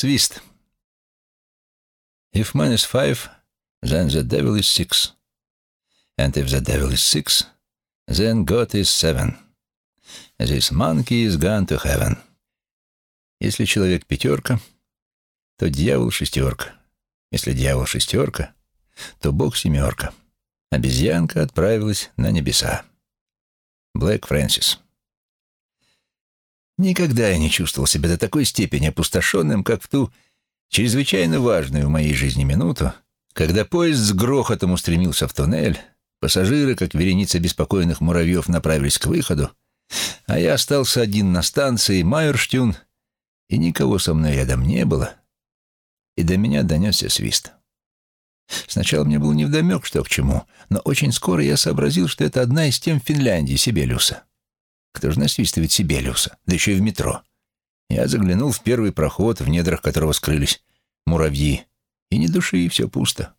Свист. If man five, then the devil is six. And if the devil is six, then God is seven. This monkey is gone to heaven. Если человек пятерка, то дьявол шестерка. Если дьявол шестерка, то Бог семерка. Обезьянка отправилась на небеса. Блэк Фрэнсис. Никогда я не чувствовал себя до такой степени опустошенным, как в ту чрезвычайно важную в моей жизни минуту, когда поезд с грохотом устремился в туннель, пассажиры, как вереница беспокойных муравьев, направились к выходу, а я остался один на станции Майерштюн, и никого со мной рядом не было, и до меня донесся свист. Сначала мне было невдомек, что к чему, но очень скоро я сообразил, что это одна из тем Финляндии, Сибелиуса. Кто же насвистывает Сибелиуса? Да еще и в метро. Я заглянул в первый проход, в недрах которого скрылись муравьи. И ни души, и все пусто.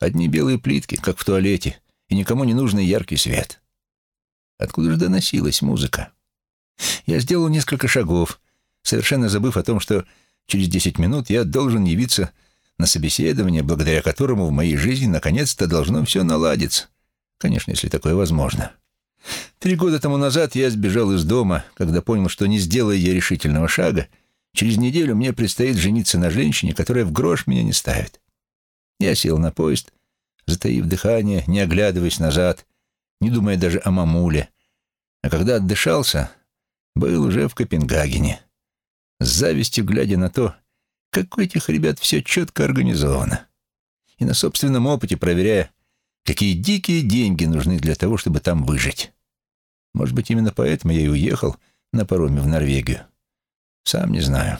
Одни белые плитки, как в туалете, и никому не нужный яркий свет. Откуда же доносилась музыка? Я сделал несколько шагов, совершенно забыв о том, что через десять минут я должен явиться на собеседование, благодаря которому в моей жизни наконец-то должно все наладиться. Конечно, если такое возможно. Три года тому назад я сбежал из дома, когда понял, что не сделая я решительного шага, через неделю мне предстоит жениться на женщине, которая в грош меня не ставит. Я сел на поезд, затаив дыхание, не оглядываясь назад, не думая даже о мамуле. А когда отдышался, был уже в Копенгагене, с завистью глядя на то, как у этих ребят все четко организовано, и на собственном опыте проверяя, какие дикие деньги нужны для того, чтобы там выжить. Может быть, именно поэтому я и уехал на пароме в Норвегию. Сам не знаю.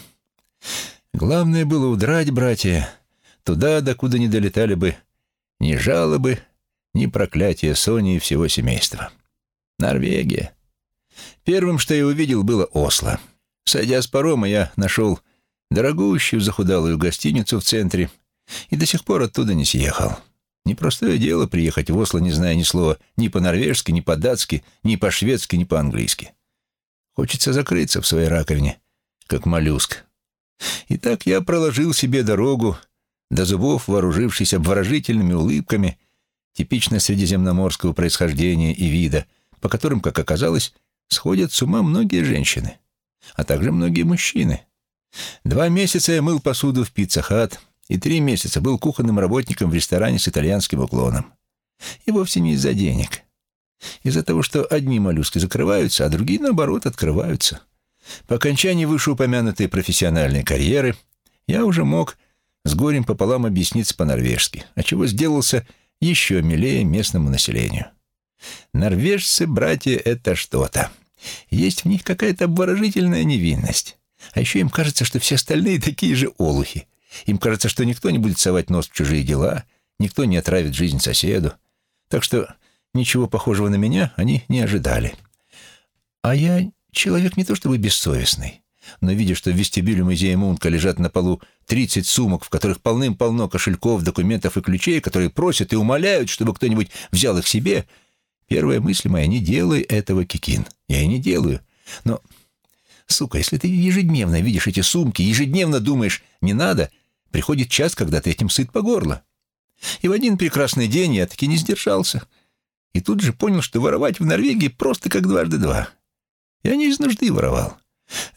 Главное было удрать, братья, туда, докуда не долетали бы ни жалобы, ни проклятия Сони и всего семейства. Норвегия. Первым, что я увидел, было Осло. Сойдя с парома, я нашел дорогущую захудалую гостиницу в центре и до сих пор оттуда не съехал. Непростое дело приехать в Осло, не зная ни слова ни по-норвежски, ни по-датски, ни по-шведски, ни по-английски. Хочется закрыться в своей раковине, как моллюск. И так я проложил себе дорогу, до зубов вооружившись обворожительными улыбками, типично средиземноморского происхождения и вида, по которым, как оказалось, сходят с ума многие женщины, а также многие мужчины. Два месяца я мыл посуду в пицца-хат, и три месяца был кухонным работником в ресторане с итальянским уклоном. И вовсе не из-за денег. Из-за того, что одни моллюски закрываются, а другие, наоборот, открываются. По окончании вышеупомянутой профессиональной карьеры я уже мог с горем пополам объясниться по-норвежски, отчего сделался еще милее местному населению. Норвежцы, братья, это что-то. Есть в них какая-то обворожительная невинность. А еще им кажется, что все остальные такие же олухи. Им кажется, что никто не будет совать нос в чужие дела, никто не отравит жизнь соседу. Так что ничего похожего на меня они не ожидали. А я человек не то чтобы бессовестный, но видя, что в вестибюле музея Мунка лежат на полу 30 сумок, в которых полным-полно кошельков, документов и ключей, которые просят и умоляют, чтобы кто-нибудь взял их себе, первая мысль моя — не делай этого, Кикин. Я и не делаю. Но, сука, если ты ежедневно видишь эти сумки, ежедневно думаешь «не надо», Приходит час, когда ты этим сыт по горло. И в один прекрасный день я таки не сдержался. И тут же понял, что воровать в Норвегии просто как дважды два. Я не из нужды воровал.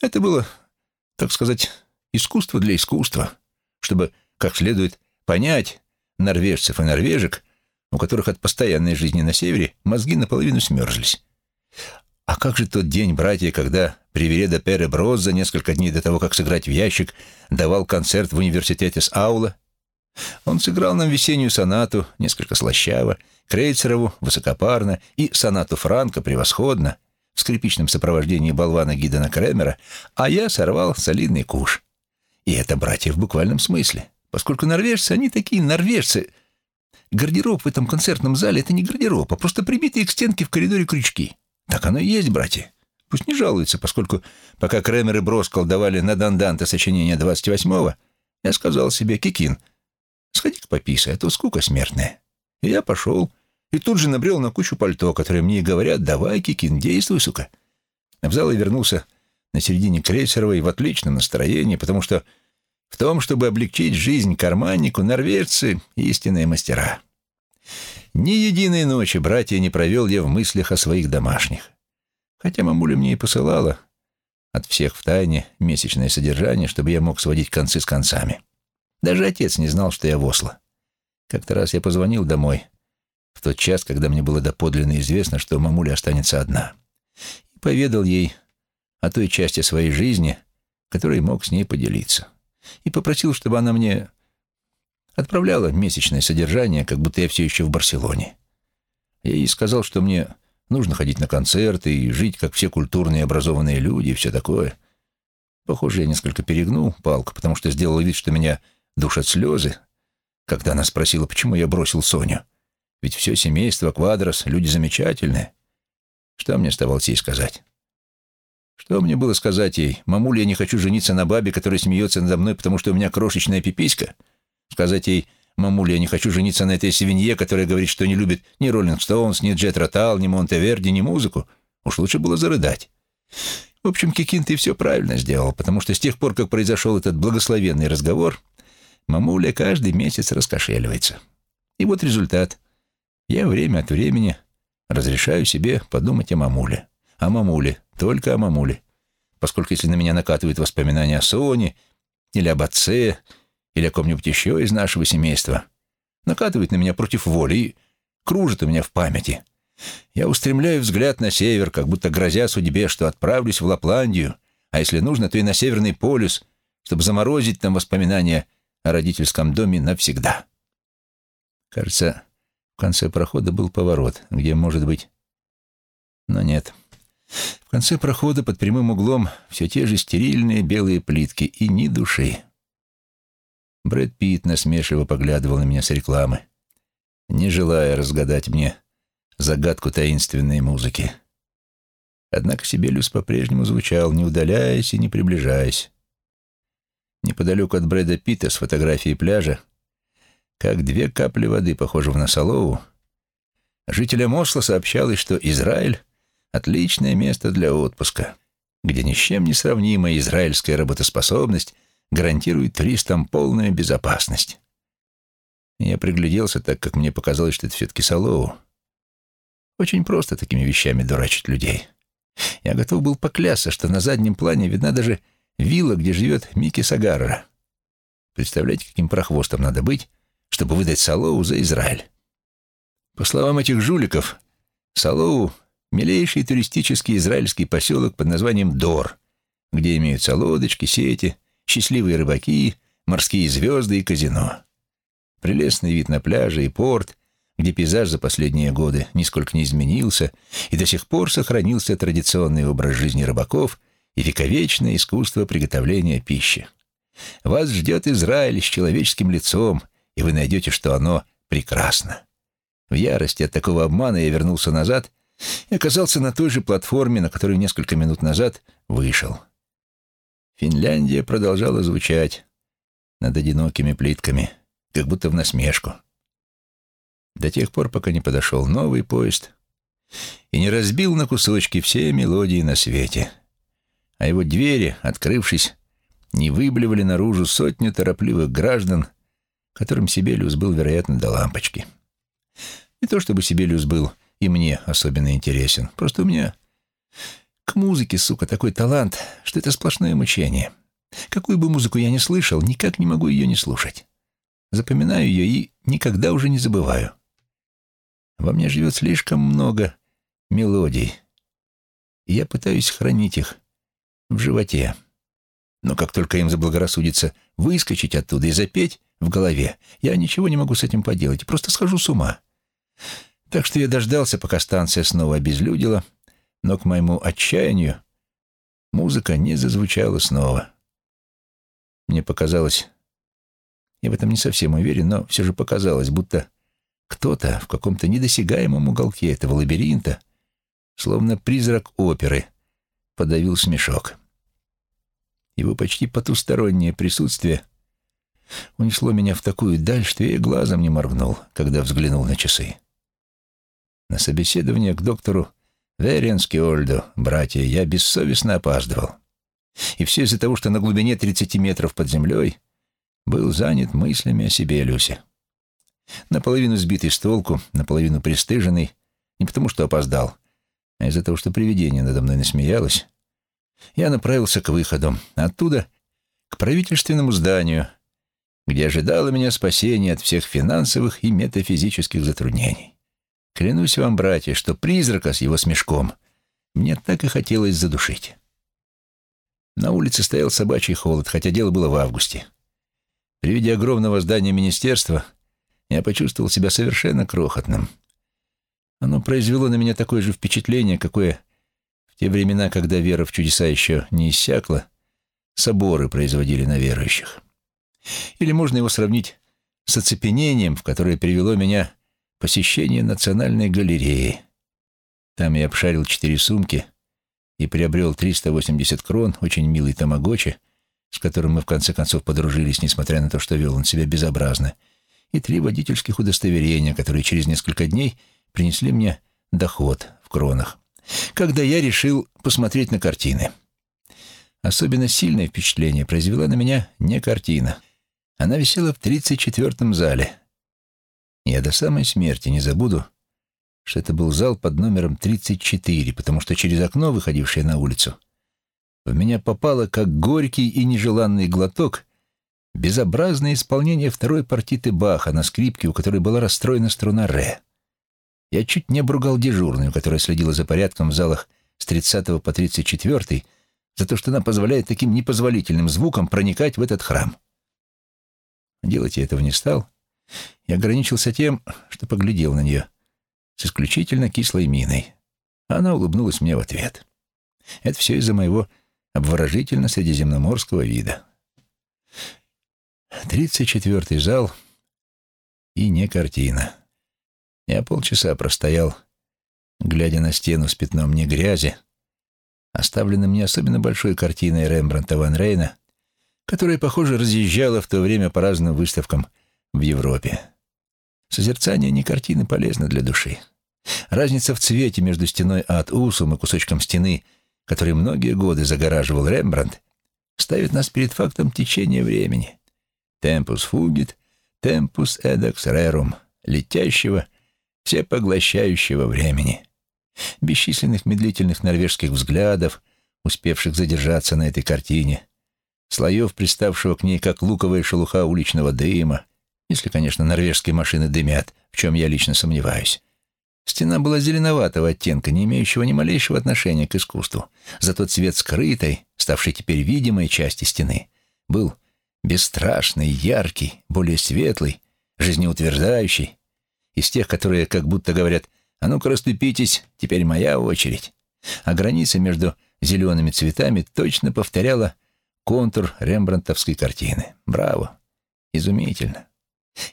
Это было, так сказать, искусство для искусства, чтобы как следует понять норвежцев и норвежек, у которых от постоянной жизни на севере мозги наполовину смерзлись. А как же тот день, братья, когда Привереда Пере Брос за несколько дней до того, как сыграть в ящик, давал концерт в университете с Аула? Он сыграл нам весеннюю сонату, несколько слащаво, Крейцерову высокопарно и сонату Франка превосходно, в скрипичном сопровождении болвана Гидена Кремера, а я сорвал солидный куш. И это братья в буквальном смысле, поскольку норвежцы, они такие норвежцы. Гардероб в этом концертном зале — это не гардероб, а просто прибитые к стенке в коридоре крючки. Так оно и есть, братья. Пусть не жалуются, поскольку пока Кремер и Брос колдовали на Данданте сочинения 28-го, я сказал себе, Кикин, сходи-ка пописай, а то скука смертная. И я пошел, и тут же набрел на кучу пальто, которые мне и говорят, давай, Кикин, действуй, сука. В зал я вернулся на середине Крейсеровой в отличном настроении, потому что В том, чтобы облегчить жизнь карманнику, норвежцы — истинные мастера. Ни единой ночи, братья, не провел я в мыслях о своих домашних. Хотя мамуля мне и посылала от всех в тайне месячное содержание, чтобы я мог сводить концы с концами. Даже отец не знал, что я в. Как-то раз я позвонил домой, в тот час, когда мне было доподлинно известно, что мамуля останется одна, и поведал ей о той части своей жизни, которой мог с ней поделиться, и попросил, чтобы она мне отправляла месячное содержание, как будто я все еще в Барселоне. Я ей сказал, что мне нужно ходить на концерты и жить, как все культурные образованные люди, и все такое. Похоже, я несколько перегнул палку, потому что сделал вид, что меня душат слезы, когда она спросила, почему я бросил Соню. Ведь все семейство Квадрос — люди замечательные. Что мне оставалось ей сказать? Что мне было сказать ей? Мамуля, я не хочу жениться на бабе, которая смеется надо мной, потому что у меня крошечная пиписька? Сказать ей, мамуля, я не хочу жениться на этой свинье, которая говорит, что не любит ни Роллинг Стоунс, ни Джет Ротал, ни Монтеверди, ни музыку. Уж лучше было зарыдать. В общем, Кикин, ты все правильно сделал, потому что с тех пор, как произошел этот благословенный разговор, мамуля каждый месяц раскошеливается. И вот результат. Я время от времени разрешаю себе подумать о мамуле. О мамуле, только о мамуле. Поскольку если на меня накатывают воспоминания о Соне или об отце, или о ком-нибудь еще из нашего семейства, накатывает на меня против воли и кружит у меня в памяти. Я устремляю взгляд на север, как будто грозя судьбе, что отправлюсь в Лапландию, а если нужно, то и на Северный полюс, чтобы заморозить там воспоминания о родительском доме навсегда. Кажется, в конце прохода был поворот, где, может быть... Но нет. В конце прохода под прямым углом все те же стерильные белые плитки и ни души. Брэд Питт насмешливо поглядывал на меня с рекламы, не желая разгадать мне загадку таинственной музыки. Однако Сибелиус по-прежнему звучал, не удаляясь и не приближаясь. Неподалеку от Брэда Питта с фотографией пляжа, как две капли воды, похожего на Солову, жителям Осло сообщалось, что Израиль — отличное место для отпуска, где ни с чем не сравнимая израильская работоспособность — гарантирует туристам полную безопасность. Я пригляделся, так как мне показалось, что это все-таки Солоу. Очень просто такими вещами дурачить людей. Я готов был поклясться, что на заднем плане видна даже вилла, где живет Микки Сагарра. Представляете, каким прохвостом надо быть, чтобы выдать Салоу за Израиль? По словам этих жуликов, Салоу — милейший туристический израильский поселок под названием Дор, где имеются лодочки, сети — счастливые рыбаки, морские звезды и казино. Прелестный вид на пляже и порт, где пейзаж за последние годы нисколько не изменился, и до сих пор сохранился традиционный образ жизни рыбаков и вековечное искусство приготовления пищи. Вас ждет Израиль с человеческим лицом, и вы найдете, что оно прекрасно. В ярости от такого обмана я вернулся назад и оказался на той же платформе, на которую несколько минут назад вышел. Финляндия продолжала звучать над одинокими плитками, как будто в насмешку. До тех пор, пока не подошел новый поезд и не разбил на кусочки все мелодии на свете, а его двери, открывшись, не выблевали наружу сотню торопливых граждан, которым Сибелиус был, вероятно, до лампочки. Не то чтобы Сибелиус был и мне особенно интересен, просто у меня к музыке, сука, такой талант, что это сплошное мучение. Какую бы музыку я ни слышал, никак не могу ее не слушать. Запоминаю ее и никогда уже не забываю. Во мне живет слишком много мелодий, и я пытаюсь хранить их в животе. Но как только им заблагорассудится выскочить оттуда и запеть в голове, я ничего не могу с этим поделать, просто схожу с ума. Так что я дождался, пока станция снова обезлюдила, но к моему отчаянию музыка не зазвучала снова. Мне показалось, я в этом не совсем уверен, но все же показалось, будто кто-то в каком-то недосягаемом уголке этого лабиринта, словно призрак оперы, подавил смешок. Его почти потустороннее присутствие унесло меня в такую даль, что я глазом не моргнул, когда взглянул на часы. На собеседование к доктору Веренский Ольду, братья, я бессовестно опаздывал. И все из-за того, что на глубине 30 метров под землей был занят мыслями о себе, Люси. Наполовину сбитый с толку, наполовину пристыженный, не потому что опоздал, а из-за того, что привидение надо мной насмеялось, я направился к выходу, оттуда к правительственному зданию, где ожидало меня спасение от всех финансовых и метафизических затруднений. Клянусь вам, братья, что призрака с его смешком мне так и хотелось задушить. На улице стоял собачий холод, хотя дело было в августе. При виде огромного здания министерства я почувствовал себя совершенно крохотным. Оно произвело на меня такое же впечатление, какое в те времена, когда вера в чудеса еще не иссякла, соборы производили на верующих. Или можно его сравнить с оцепенением, в которое привело меня посещение Национальной галереи. Там я обшарил четыре сумки и приобрел 380 крон, очень милый тамагочи, с которым мы в конце концов подружились, несмотря на то, что вел он себя безобразно, и три водительских удостоверения, которые через несколько дней принесли мне доход в кронах, когда я решил посмотреть на картины. Особенно сильное впечатление произвела на меня не картина. Она висела в 34-м зале. Я до самой смерти не забуду, что это был зал под номером 34, потому что через окно, выходившее на улицу, в меня попало, как горький и нежеланный глоток, безобразное исполнение второй партиты Баха на скрипке, у которой была расстроена струна ре. Я чуть не обругал дежурную, которая следила за порядком в залах с 30 по 34 за то, что она позволяет таким непозволительным звукам проникать в этот храм. Делать я этого не стал. Я ограничился тем, что поглядел на нее с исключительно кислой миной. Она улыбнулась мне в ответ. Это все из-за моего обворожительно-средиземноморского вида. Тридцать четвертый зал и не картина. Я полчаса простоял, глядя на стену с пятном не грязи, оставленным не особенно большой картиной Рембрандта ван Рейна, которая, похоже, разъезжала в то время по разным выставкам в Европе. Созерцание не картины полезно для души. Разница в цвете между стеной ад Усум и кусочком стены — который многие годы загораживал Рембрандт, ставит нас перед фактом течения времени. Темпус фугит, темпус эдакс рерум, летящего, всепоглощающего времени. Бесчисленных медлительных норвежских взглядов, успевших задержаться на этой картине, слоев, приставшего к ней, как луковая шелуха уличного дыма, если, конечно, норвежские машины дымят, в чем я лично сомневаюсь, Стена была зеленоватого оттенка, не имеющего ни малейшего отношения к искусству. Зато цвет скрытой, ставшей теперь видимой части стены, был бесстрашный, яркий, более светлый, жизнеутверждающий, из тех, которые как будто говорят «А ну-ка расступитесь, теперь моя очередь». А граница между зелеными цветами точно повторяла контур рембрандтовской картины. Браво! Изумительно!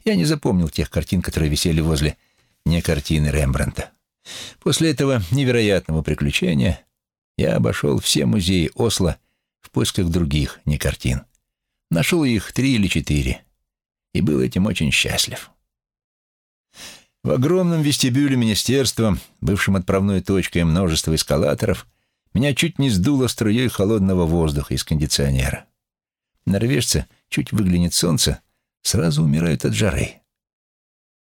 Я не запомнил тех картин, которые висели возле не картины Рембрандта. После этого невероятного приключения я обошел все музеи Осло в поисках других не картин. Нашел их три или четыре и был этим очень счастлив. В огромном вестибюле министерства, бывшем отправной точкой множества эскалаторов, меня чуть не сдуло струей холодного воздуха из кондиционера. Норвежцы, чуть выглянет солнце, сразу умирают от жары.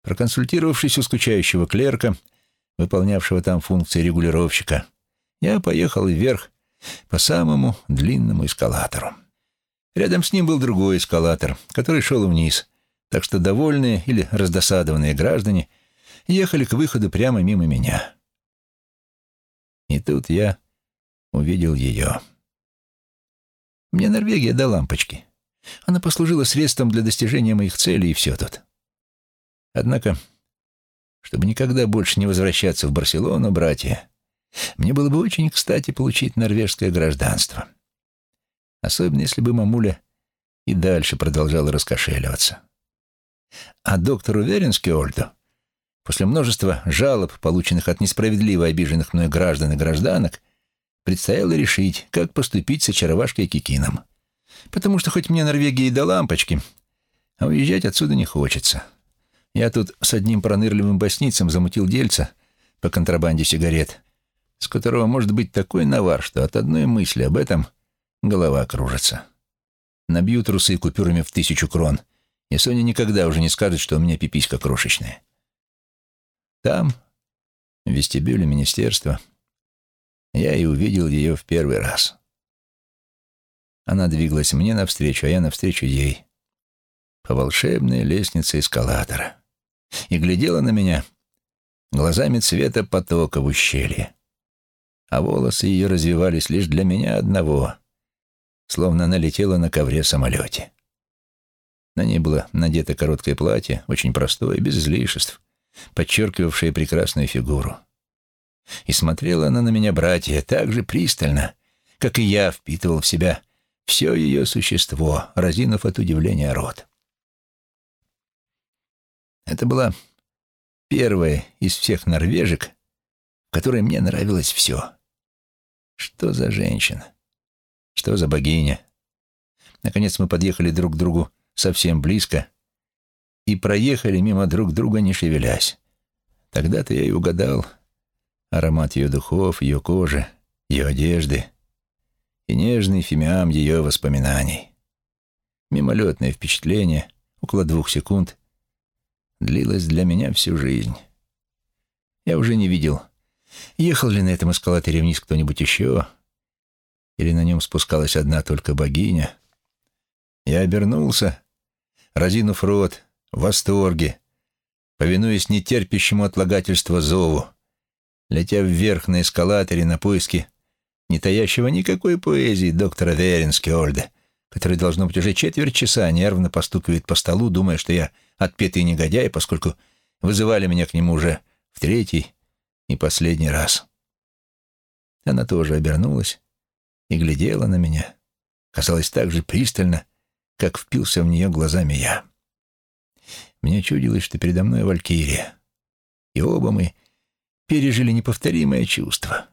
Проконсультировавшись у скучающего клерка, выполнявшего там функции регулировщика, я поехал вверх по самому длинному эскалатору. Рядом с ним был другой эскалатор, который шел вниз, так что довольные или раздосадованные граждане ехали к выходу прямо мимо меня. И тут я увидел ее. Мне Норвегия до лампочки. Она послужила средством для достижения моих целей, и все тут. Однако, чтобы никогда больше не возвращаться в Барселону, братья, мне было бы очень кстати получить норвежское гражданство. Особенно, если бы мамуля и дальше продолжала раскошеливаться. А доктору Веренскиольду, после множества жалоб, полученных от несправедливо обиженных мной граждан и гражданок, предстояло решить, как поступить с очаровашкой Кикином. Потому что хоть мне Норвегия и до лампочки, а уезжать отсюда не хочется. Я тут с одним пронырливым боснийцем замутил дельца по контрабанде сигарет, с которого может быть такой навар, что от одной мысли об этом голова кружится. Набью трусы купюрами в тысячу крон, и Соня никогда уже не скажет, что у меня пиписька крошечная. Там, в вестибюле министерства, я и увидел ее в первый раз. Она двигалась мне навстречу, а я навстречу ей, по волшебной лестнице эскалатора, и глядела на меня глазами цвета потока в ущелье. А волосы ее развивались лишь для меня одного, словно она летела на ковре-самолете. На ней было надето короткое платье, очень простое, без излишеств, подчеркивавшее прекрасную фигуру. И смотрела она на меня, братья, так же пристально, как и я впитывал в себя все ее существо, разинув от удивления рот. Это была первая из всех норвежек, которой мне нравилось все. Что за женщина? Что за богиня? Наконец мы подъехали друг к другу совсем близко и проехали мимо друг друга, не шевелясь. Тогда-то я и угадал аромат ее духов, ее кожи, ее одежды и нежный фимиам ее воспоминаний. Мимолетное впечатление, около двух секунд, длилось для меня всю жизнь. Я уже не видел, ехал ли на этом эскалаторе вниз кто-нибудь еще, или на нем спускалась одна только богиня. Я обернулся, разинув рот, в восторге, повинуясь нетерпящему отлагательства зову, летя вверх на эскалаторе на поиски не таящего никакой поэзии доктора Веренскиольда, который, должно быть, уже четверть часа нервно постукивает по столу, думая, что я отпетый негодяй, поскольку вызывали меня к нему уже в третий и последний раз. Она тоже обернулась и глядела на меня, казалось так же пристально, как впился в нее глазами я. Мне чудилось, что передо мной Валькирия, и оба мы пережили неповторимое чувство,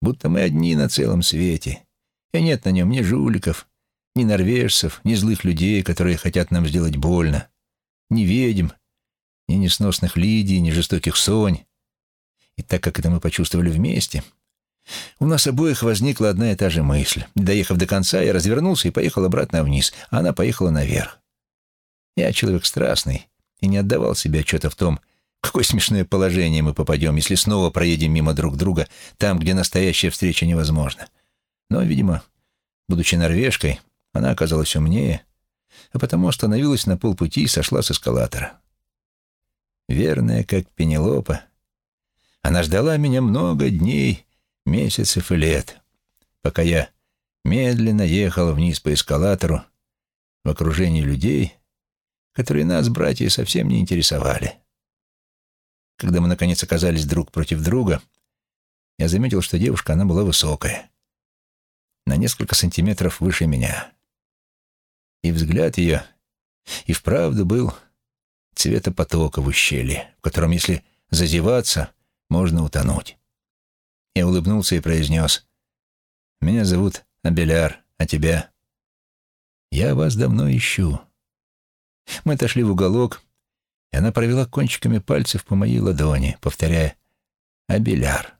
будто мы одни на целом свете, и нет на нем ни жуликов, ни норвежцев, ни злых людей, которые хотят нам сделать больно, ни ведьм, ни несносных Лидий, ни жестоких Сонь. И так как это мы почувствовали вместе, у нас обоих возникла одна и та же мысль. Доехав до конца, я развернулся и поехал обратно вниз, а она поехала наверх. Я человек страстный и не отдавал себе отчета в том, какое смешное положение мы попадем, если снова проедем мимо друг друга там, где настоящая встреча невозможна. Но, видимо, будучи норвежкой, она оказалась умнее, а потому остановилась на полпути и сошла с эскалатора. Верная, как Пенелопа, она ждала меня много дней, месяцев и лет, пока я медленно ехал вниз по эскалатору в окружении людей, которые нас, братья, совсем не интересовали. Когда мы, наконец, оказались друг против друга, я заметил, что девушка, она была высокая, на несколько сантиметров выше меня. И взгляд ее и вправду был цвета потока в ущелье, в котором, если зазеваться, можно утонуть. Я улыбнулся и произнес, «Меня зовут Абеляр, а тебя?» «Я вас давно ищу». Мы отошли в уголок, и она провела кончиками пальцев по моей ладони, повторяя «Абеляр»,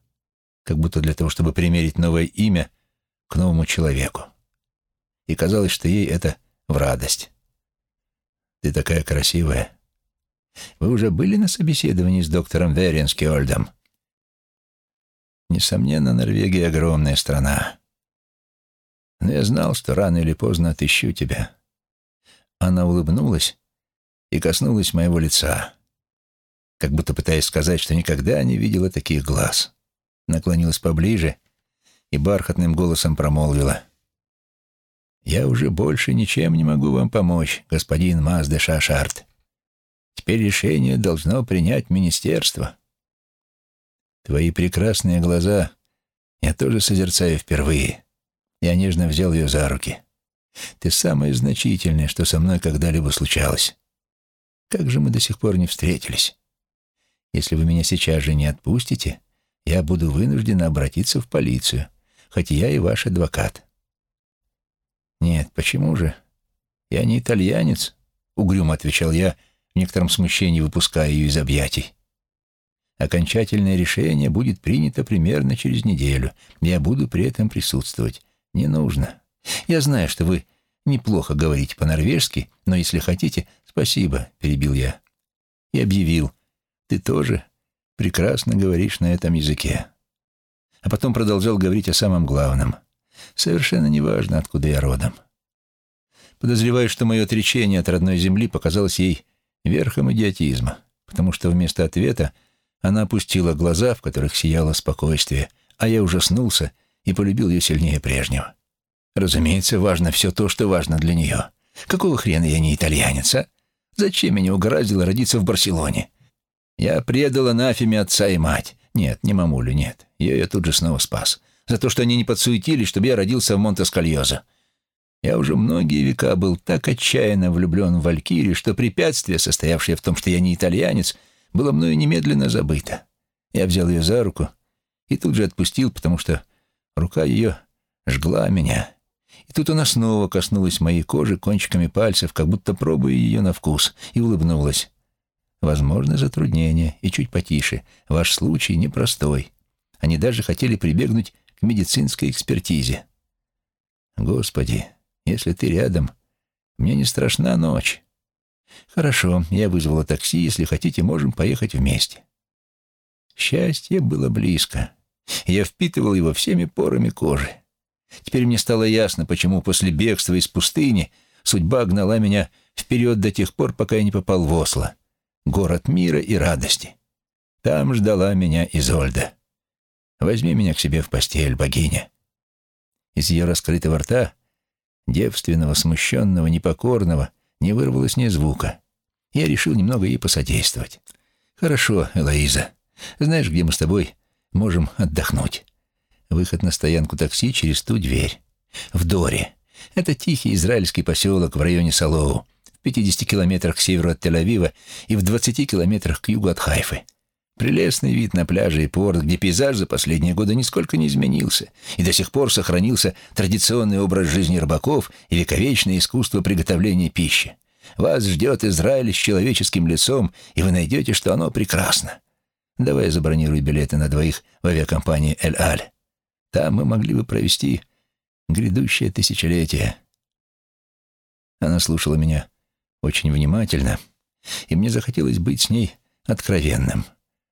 как будто для того, чтобы примерить новое имя к новому человеку. И казалось, что ей это в радость. «Ты такая красивая. Вы уже были на собеседовании с доктором Веренскиольдом?» «Несомненно, Норвегия — огромная страна. Но я знал, что рано или поздно отыщу тебя». Она улыбнулась и коснулась моего лица, как будто пытаясь сказать, что никогда не видела таких глаз. Наклонилась поближе и бархатным голосом промолвила. «Я уже больше ничем не могу вам помочь, господин Мазде Шашарт. Теперь решение должно принять министерство. Твои прекрасные глаза я тоже созерцаю впервые». Я нежно взял ее за руки. «Ты самое значительное, что со мной когда-либо случалось. Как же мы до сих пор не встретились? Если вы меня сейчас же не отпустите, я буду вынужден обратиться в полицию, хоть я и ваш адвокат. Нет, почему же? Я не итальянец, угрюмо отвечал я, в некотором смущении выпуская ее из объятий. Окончательное решение будет принято примерно через неделю. Я буду при этом присутствовать. Не нужно. Я знаю, что вы неплохо говорите по-норвежски, но если хотите, спасибо, перебил я. И объявил, ты тоже прекрасно говоришь на этом языке. А потом продолжал говорить о самом главном. Совершенно неважно, откуда я родом. Подозреваю, что мое отречение от родной земли показалось ей верхом идиотизма, потому что вместо ответа она опустила глаза, в которых сияло спокойствие, а я ужаснулся и полюбил ее сильнее прежнего. Разумеется, важно все то, что важно для нее. Какого хрена я не итальянец, а? Зачем меня угораздило родиться в Барселоне? Я предал анафеме отца и мать. Нет, не мамулю, нет. Ее я тут же снова спас. За то, что они не подсуетились, чтобы я родился в Монтескальозо. Я уже многие века был так отчаянно влюблен в Валькирию, что препятствие, состоявшее в том, что я не итальянец, было мною немедленно забыто. Я взял ее за руку и тут же отпустил, потому что рука ее жгла меня. И тут она снова коснулась моей кожи кончиками пальцев, как будто пробуя ее на вкус, и улыбнулась. Возможно, затруднение, и чуть потише. Ваш случай непростой. Они даже хотели прибегнуть к медицинской экспертизе. Господи, если ты рядом, мне не страшна ночь. Хорошо, я вызвала такси, если хотите, можем поехать вместе. Счастье было близко. Я впитывал его всеми порами кожи. Теперь мне стало ясно, почему после бегства из пустыни судьба гнала меня вперед до тех пор, пока я не попал в Осло, город мира и радости. Там ждала меня Изольда. Возьми меня к себе в постель, богиня. Из ее раскрытого рта, девственного, смущенного, непокорного, не вырвалось ни звука. Я решил немного ей посодействовать. «Хорошо, Элоиза. Знаешь, где мы с тобой можем отдохнуть?» Выход на стоянку такси через ту дверь. В Доре. Это тихий израильский поселок в районе Салоу, в 50 километрах к северу от Тель-Авива и в 20 километрах к югу от Хайфы. Прелестный вид на пляже и порт, где пейзаж за последние годы нисколько не изменился, и до сих пор сохранился традиционный образ жизни рыбаков и вековечное искусство приготовления пищи. Вас ждет Израиль с человеческим лицом, и вы найдете, что оно прекрасно. Давай забронируй билеты на двоих в авиакомпании «Эль-Аль». Там мы могли бы провести грядущее тысячелетие. Она слушала меня очень внимательно, и мне захотелось быть с ней откровенным.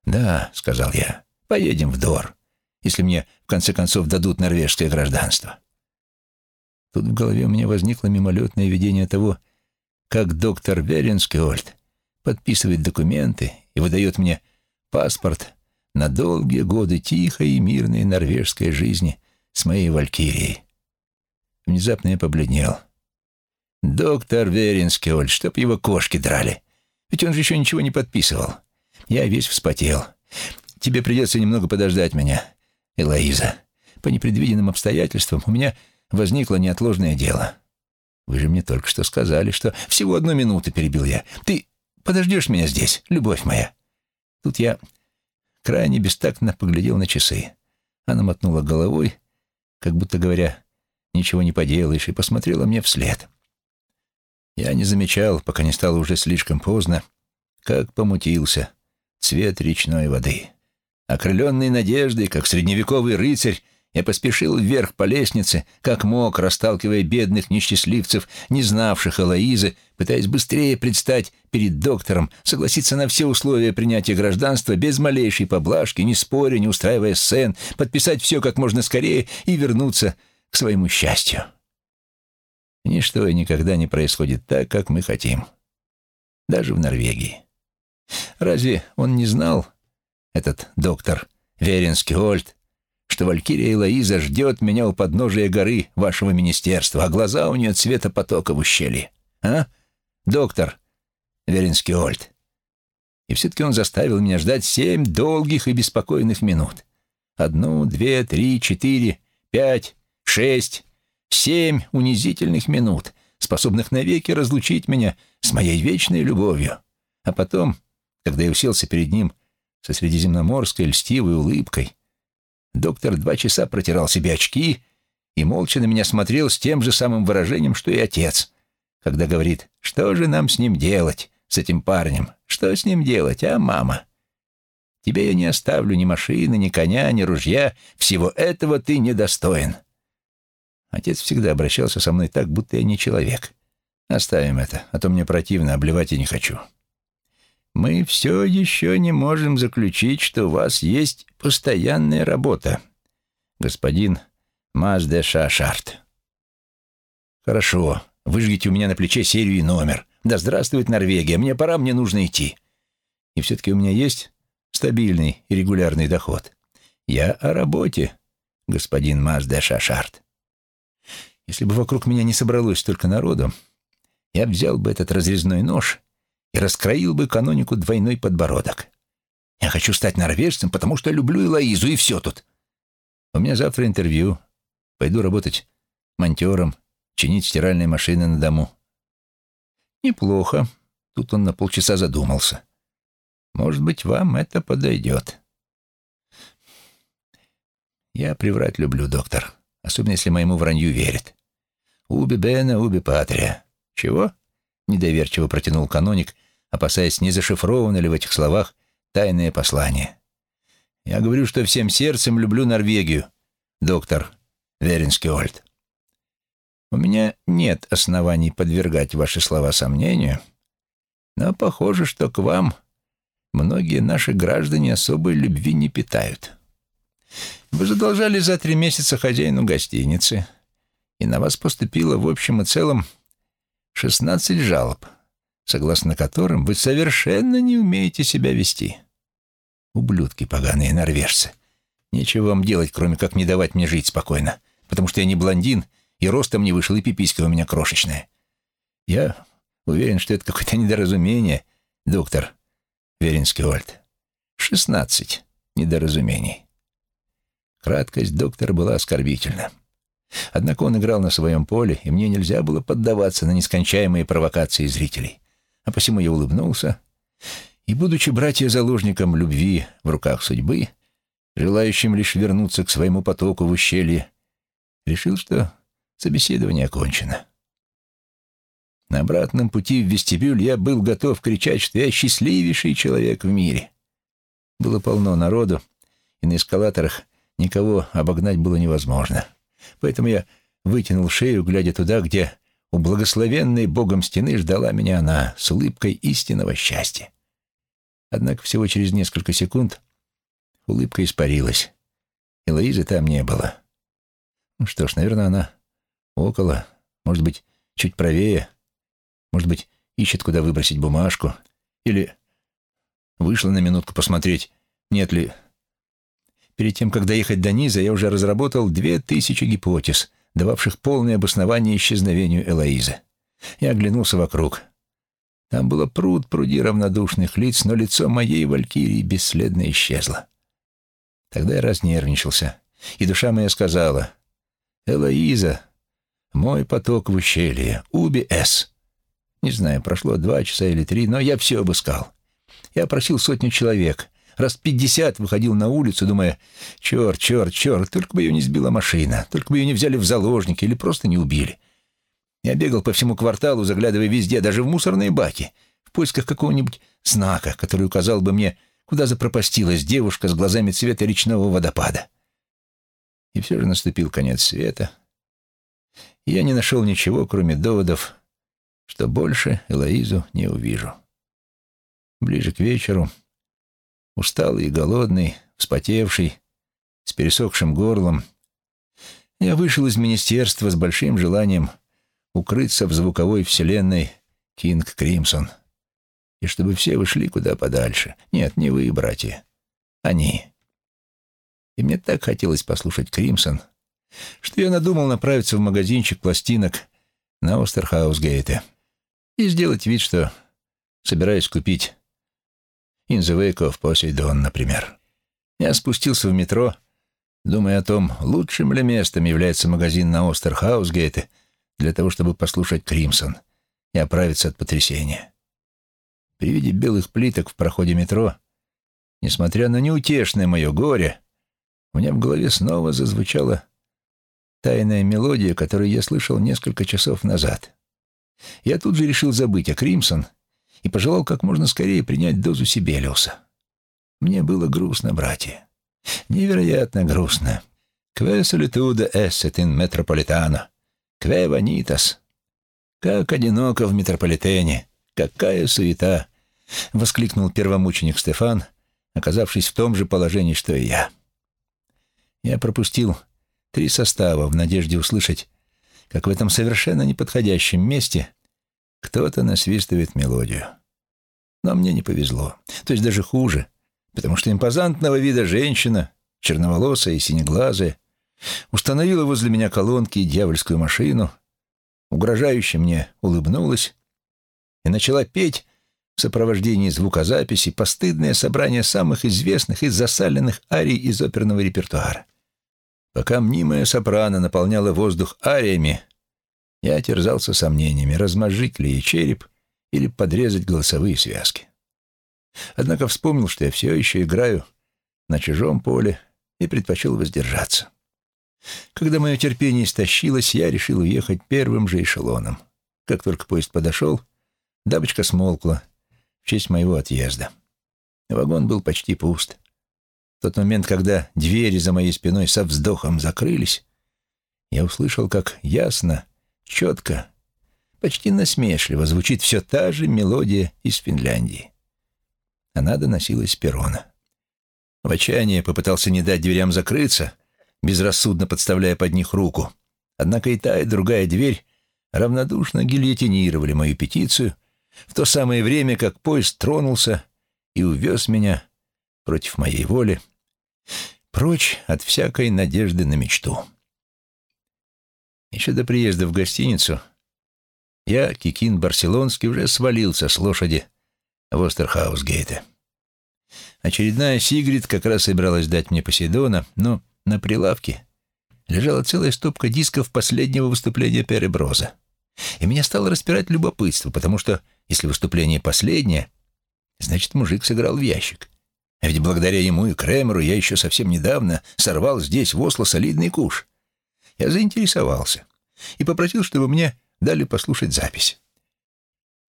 «Да», — сказал я, — «поедем в Дор, если мне, в конце концов, дадут норвежское гражданство». Тут в голове у меня возникло мимолетное видение того, как доктор Веренскиольд подписывает документы и выдает мне паспорт на долгие годы тихой и мирной норвежской жизни с моей валькирией. Внезапно я побледнел. «Доктор Веренскиольд, чтоб его кошки драли. Ведь он же еще ничего не подписывал. Я весь вспотел. Тебе придется немного подождать меня, Элоиза. По непредвиденным обстоятельствам у меня возникло неотложное дело. Вы же мне только что сказали, что... Всего одну минуту, перебил я. Ты подождешь меня здесь, любовь моя? Тут я крайне бестактно поглядел на часы. Она мотнула головой, как будто говоря, ничего не поделаешь, и посмотрела мне вслед. Я не замечал, пока не стало уже слишком поздно, как помутился, цвет речной воды. Окрыленный надеждой, как средневековый рыцарь, я поспешил вверх по лестнице, как мог, расталкивая бедных несчастливцев, не знавших Элоизы, пытаясь быстрее предстать перед доктором, согласиться на все условия принятия гражданства без малейшей поблажки, не споря, не устраивая сцен, подписать все как можно скорее и вернуться к своему счастью. Ничто и никогда не происходит так, как мы хотим. Даже в Норвегии. Разве он не знал, этот доктор Веренский Ольд, что Валькирия Элоиза ждет меня у подножия горы вашего министерства, а глаза у нее цвета потока в ущелье? А? Доктор Веренский Ольд. И все-таки он заставил меня ждать семь долгих и беспокойных минут. Одну, две, три, четыре, пять, шесть, семь унизительных минут, способных навеки разлучить меня с моей вечной любовью. А потом когда я уселся перед ним со средиземноморской льстивой улыбкой. Доктор два часа протирал себе очки и молча на меня смотрел с тем же самым выражением, что и отец, когда говорит, что же нам с ним делать, с этим парнем, что с ним делать, а, мама? Тебе я не оставлю ни машины, ни коня, ни ружья, всего этого ты недостоин. Отец всегда обращался со мной так, будто я не человек. Оставим это, а то мне противно, обливать я не хочу. Мы все еще не можем заключить, что у вас есть постоянная работа, господин Мазде Шашарт. Хорошо, выжгите у меня на плече серию и номер. Да здравствует Норвегия, мне пора, мне нужно идти. И все-таки у меня есть стабильный и регулярный доход. Я о работе, господин Мазде Шашарт. Если бы вокруг меня не собралось столько народу, я взял бы этот разрезной нож и раскроил бы канонику двойной подбородок. Я хочу стать норвежцем, потому что люблю Элоизу, и все тут. У меня завтра интервью. Пойду работать монтером, чинить стиральные машины на дому. Неплохо. Тут он на полчаса задумался. Может быть, вам это подойдет. Я приврать люблю, доктор, особенно если моему вранью верит. Уби Бена, уби Патрия. Чего? Недоверчиво протянул каноник, опасаясь, не зашифровано ли в этих словах тайное послание. Я говорю, что всем сердцем люблю Норвегию, доктор Веренскиольд. У меня нет оснований подвергать ваши слова сомнению, но похоже, что к вам многие наши граждане особой любви не питают. Вы задолжали за три месяца хозяину гостиницы, и на вас поступило в общем и целом 16 жалоб, согласно которым вы совершенно не умеете себя вести. Ублюдки поганые норвежцы. Нечего вам делать, кроме как не давать мне жить спокойно, потому что я не блондин, и ростом не вышел, и пиписька у меня крошечная. Я уверен, что это какое-то недоразумение, доктор Веринский Ольд. Шестнадцать недоразумений. Краткость доктора была оскорбительна. Однако он играл на своем поле, и мне нельзя было поддаваться на нескончаемые провокации зрителей. А посему я улыбнулся, и, будучи братья-заложником любви в руках судьбы, желающим лишь вернуться к своему потоку в ущелье, решил, что собеседование окончено. На обратном пути в вестибюль я был готов кричать, что я счастливейший человек в мире. Было полно народу, и на эскалаторах никого обогнать было невозможно. Поэтому я вытянул шею, глядя туда, где у благословенной Богом стены ждала меня она с улыбкой истинного счастья. Однако всего через несколько секунд улыбка испарилась, и Лоизы там не было. Ну что ж, наверное, она около, может быть, чуть правее, может быть, ищет, куда выбросить бумажку, или вышла на минутку посмотреть, нет ли Перед тем, как доехать до низа, я уже разработал две тысячи гипотез, дававших полное обоснование исчезновению Элоизы. Я оглянулся вокруг. Там было пруд пруди равнодушных лиц, но лицо моей валькирии бесследно исчезло. Тогда я разнервничался, и душа моя сказала, «Элоиза, мой поток в ущелье, Уби-С». Не знаю, прошло два часа или три, но я все обыскал. Я просил сотню человек, Раз пятьдесят выходил на улицу, думая, черт, черт, черт, только бы ее не сбила машина, только бы ее не взяли в заложники или просто не убили. Я бегал по всему кварталу, заглядывая везде, даже в мусорные баки, в поисках какого-нибудь знака, который указал бы мне, куда запропастилась девушка с глазами цвета речного водопада. И все же наступил конец света, я не нашел ничего, кроме доводов, что больше Элоизу не увижу. Ближе к вечеру усталый и голодный, вспотевший, с пересохшим горлом, я вышел из министерства с большим желанием укрыться в звуковой вселенной Кинг Кримсон. И чтобы все вышли куда подальше. Нет, не вы, братья. Они. И мне так хотелось послушать Кримсон, что я надумал направиться в магазинчик пластинок на Остерхаусгейте и сделать вид, что собираюсь купить «In the Wake of Poseidon», например. Я спустился в метро, думая о том, лучшим ли местом является магазин на Остерхаусгейте для того, чтобы послушать Кримсон и оправиться от потрясения. При виде белых плиток в проходе метро, несмотря на неутешное мое горе, у меня в голове снова зазвучала тайная мелодия, которую я слышал несколько часов назад. Я тут же решил забыть о Кримсон — и пожелал как можно скорее принять дозу Сибелиуса. Мне было грустно, братья. Невероятно грустно. «Кве солитуда эссет ин метрополитано, кве ванитас». «Как одиноко в метрополитене! Какая суета!» — воскликнул первомученик Стефан, оказавшись в том же положении, что и я. Я пропустил три состава в надежде услышать, как в этом совершенно неподходящем месте кто-то насвистывает мелодию. Но мне не повезло. То есть даже хуже, потому что импозантного вида женщина, черноволосая и синеглазая, установила возле меня колонки и дьявольскую машину, угрожающе мне улыбнулась и начала петь в сопровождении звукозаписи постыдное собрание самых известных и засаленных арий из оперного репертуара. Пока мнимая сопрано наполняла воздух ариями, я терзался сомнениями, размозжить ли ей череп или подрезать голосовые связки. Однако вспомнил, что я все еще играю на чужом поле и предпочел воздержаться. Когда мое терпение истощилось, я решил уехать первым же эшелоном. Как только поезд подошел, дабочка смолкла в честь моего отъезда. Вагон был почти пуст. В тот момент, когда двери за моей спиной со вздохом закрылись, я услышал, как ясно, четко, почти насмешливо звучит все та же мелодия из Финляндии. Она доносилась с перрона. В отчаянии попытался не дать дверям закрыться, безрассудно подставляя под них руку. Однако и та, и другая дверь равнодушно гильотинировали мою петицию в то самое время, как поезд тронулся и увез меня против моей воли прочь от всякой надежды на мечту. Еще до приезда в гостиницу я, Кикин Барселонский, уже свалился с лошади в Остерхаусгейте. Очередная Сигрид как раз собиралась дать мне Посейдона, но на прилавке лежала целая стопка дисков последнего выступления Перри Броза. И меня стало распирать любопытство, потому что, если выступление последнее, значит, мужик сыграл в ящик. А ведь благодаря ему и Кремеру я еще совсем недавно сорвал здесь, в Осло, солидный куш. Я заинтересовался и попросил, чтобы мне дали послушать запись.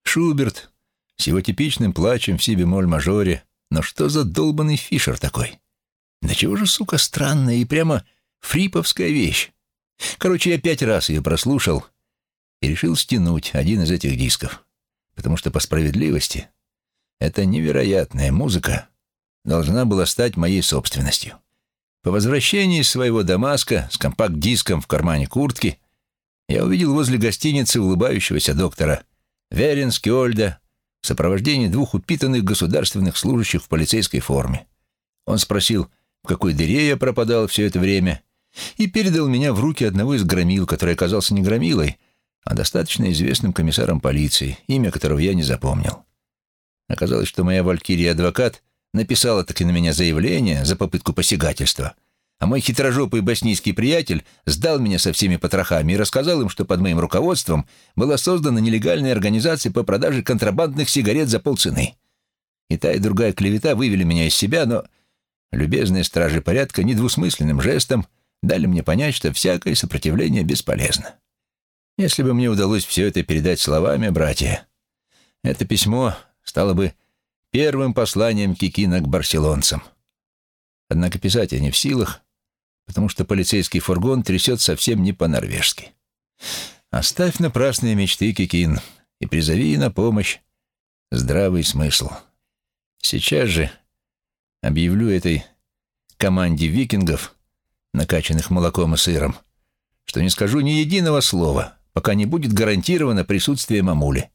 Шуберт с его типичным плачем в себе моль-мажоре, но что за долбанный фишер такой? Да чего же, сука, странная и прямо фриповская вещь. Короче, я пять раз ее прослушал и решил стянуть один из этих дисков, потому что по справедливости эта невероятная музыка должна была стать моей собственностью. По возвращении из своего Дамаска с компакт-диском в кармане куртки я увидел возле гостиницы улыбающегося доктора Веренскиольда в сопровождении двух упитанных государственных служащих в полицейской форме. Он спросил, в какой дыре я пропадал все это время, и передал меня в руки одного из громил, который оказался не громилой, а достаточно известным комиссаром полиции, имя которого я не запомнил. Оказалось, что моя валькирия-адвокат написала таки на меня заявление за попытку посягательства, а мой хитрожопый боснийский приятель сдал меня со всеми потрохами и рассказал им, что под моим руководством была создана нелегальная организация по продаже контрабандных сигарет за полцены. И та, и другая клевета вывели меня из себя, но любезные стражи порядка недвусмысленным жестом дали мне понять, что всякое сопротивление бесполезно. Если бы мне удалось все это передать словами, братья, это письмо стало бы первым посланием Кикина к барселонцам. Однако писать не в силах, потому что полицейский фургон трясет совсем не по-норвежски. Оставь напрасные мечты, Кикин, и призови на помощь здравый смысл. Сейчас же объявлю этой команде викингов, накачанных молоком и сыром, что не скажу ни единого слова, пока не будет гарантировано присутствие мамули.